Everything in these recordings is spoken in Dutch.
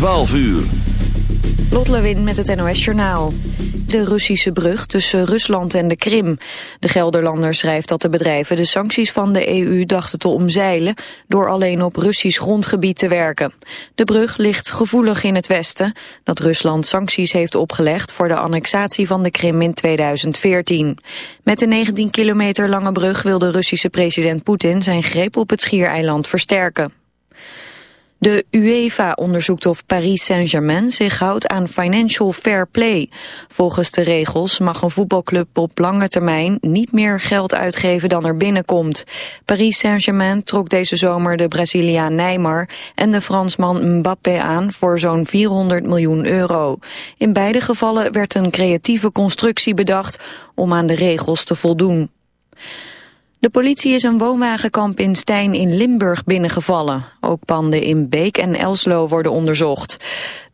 12 uur. Lot Lewin met het NOS Journaal. De Russische brug tussen Rusland en de Krim. De Gelderlander schrijft dat de bedrijven de sancties van de EU dachten te omzeilen... door alleen op Russisch grondgebied te werken. De brug ligt gevoelig in het westen... dat Rusland sancties heeft opgelegd voor de annexatie van de Krim in 2014. Met de 19 kilometer lange brug wil de Russische president Poetin... zijn greep op het schiereiland versterken. De UEFA onderzoekt of Paris Saint-Germain zich houdt aan financial fair play. Volgens de regels mag een voetbalclub op lange termijn niet meer geld uitgeven dan er binnenkomt. Paris Saint-Germain trok deze zomer de Braziliaan Neymar en de Fransman Mbappé aan voor zo'n 400 miljoen euro. In beide gevallen werd een creatieve constructie bedacht om aan de regels te voldoen. De politie is een woonwagenkamp in Stijn in Limburg binnengevallen. Ook panden in Beek en Elslo worden onderzocht.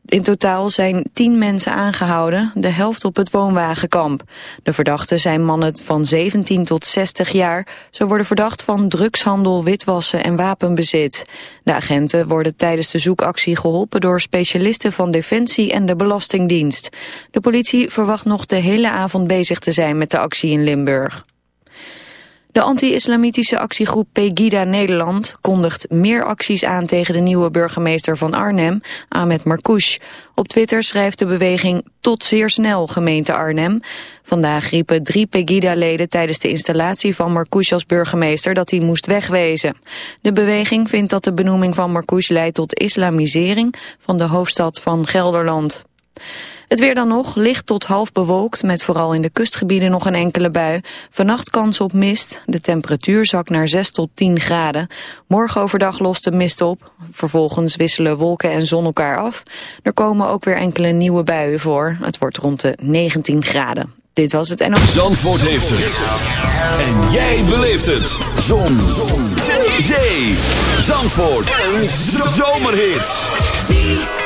In totaal zijn tien mensen aangehouden, de helft op het woonwagenkamp. De verdachten zijn mannen van 17 tot 60 jaar. Ze worden verdacht van drugshandel, witwassen en wapenbezit. De agenten worden tijdens de zoekactie geholpen door specialisten van Defensie en de Belastingdienst. De politie verwacht nog de hele avond bezig te zijn met de actie in Limburg. De anti-islamitische actiegroep Pegida Nederland kondigt meer acties aan tegen de nieuwe burgemeester van Arnhem, Ahmed Marcouch. Op Twitter schrijft de beweging tot zeer snel gemeente Arnhem. Vandaag riepen drie Pegida-leden tijdens de installatie van Marcouch als burgemeester dat hij moest wegwezen. De beweging vindt dat de benoeming van Marcouch leidt tot islamisering van de hoofdstad van Gelderland. Het weer dan nog, licht tot half bewolkt, met vooral in de kustgebieden nog een enkele bui. Vannacht kans op mist, de temperatuur zakt naar 6 tot 10 graden. Morgen overdag lost de mist op, vervolgens wisselen wolken en zon elkaar af. Er komen ook weer enkele nieuwe buien voor, het wordt rond de 19 graden. Dit was het. Zandvoort heeft het. En jij beleeft het. Zon. Zon. Zee. Zandvoort. Een zomerhit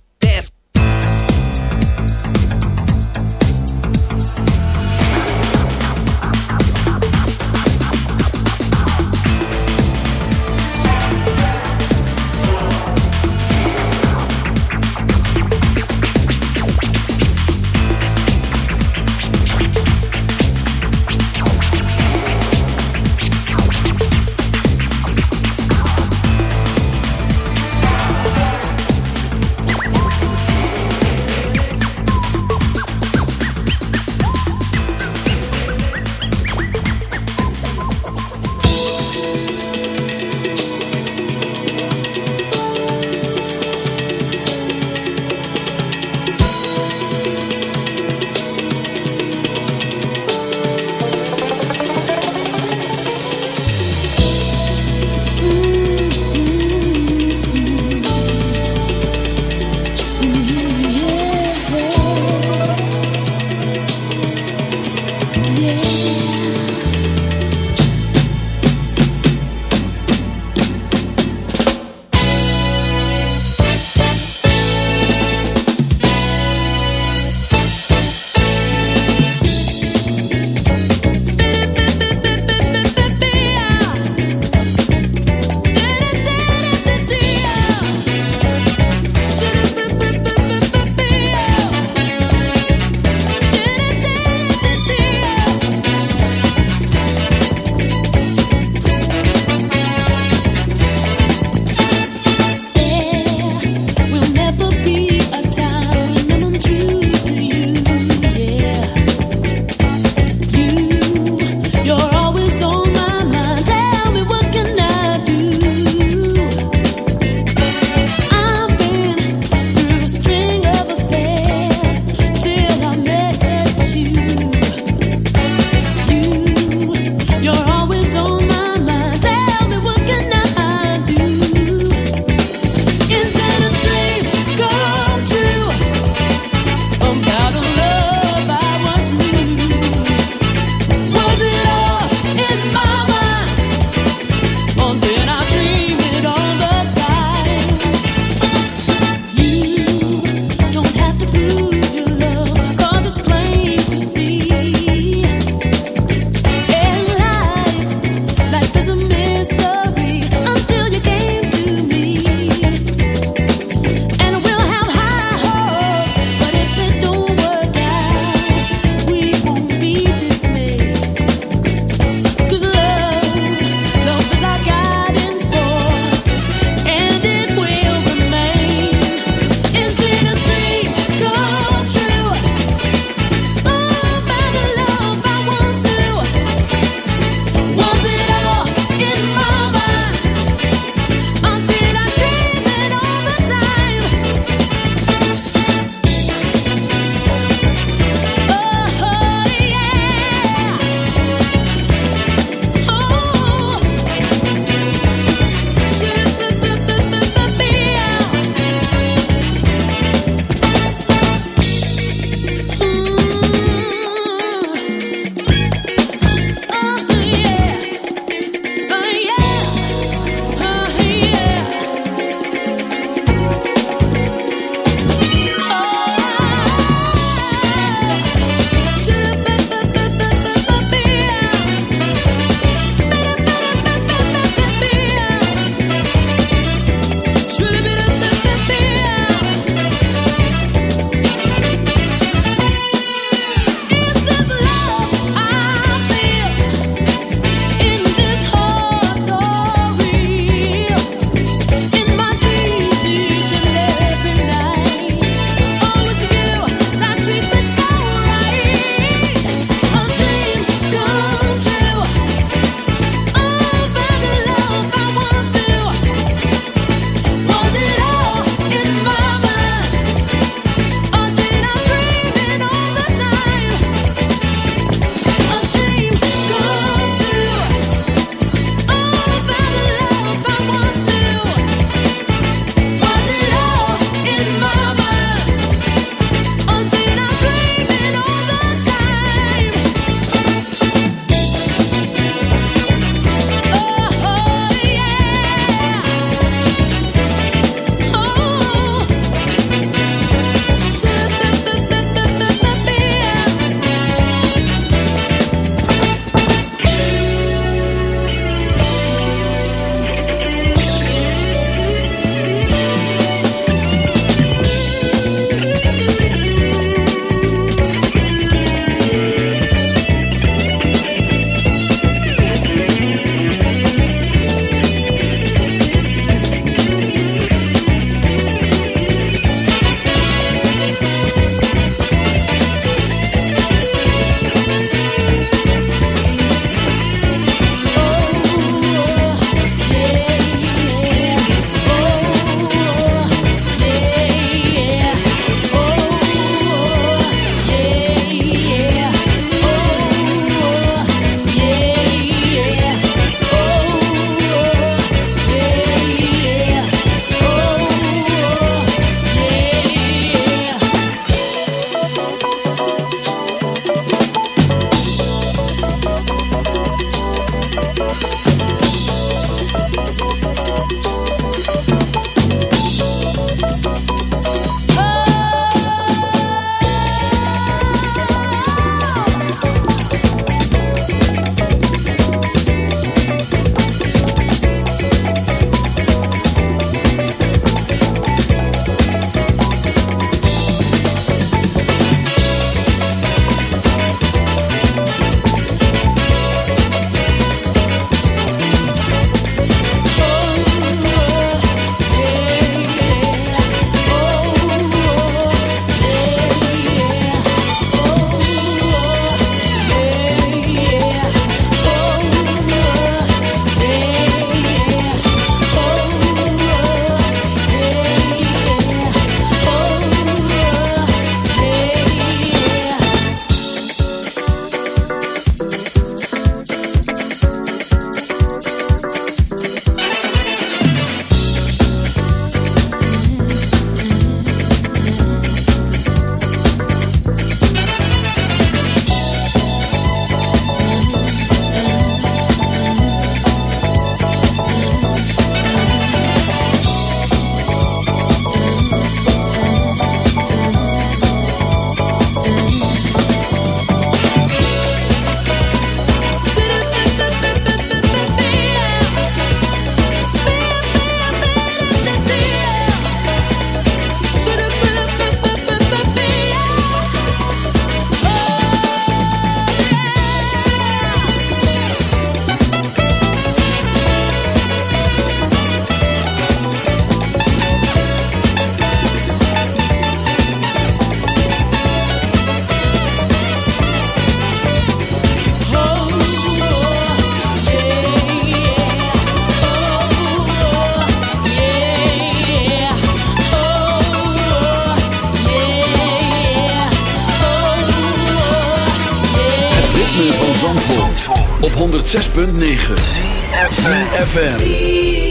106.9 FM.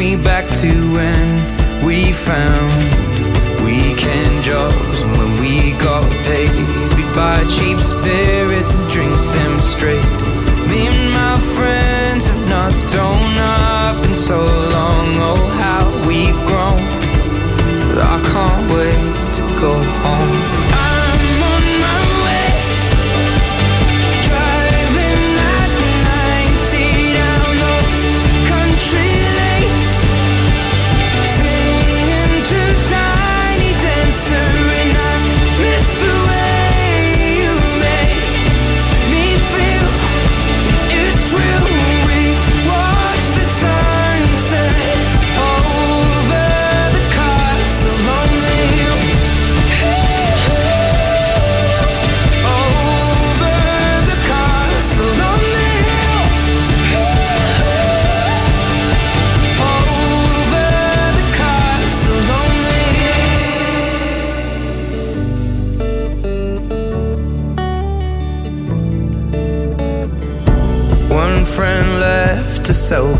me back to when we found weekend jobs and when we got paid. Buy cheap spirits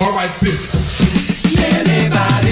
Alright, my. Anybody.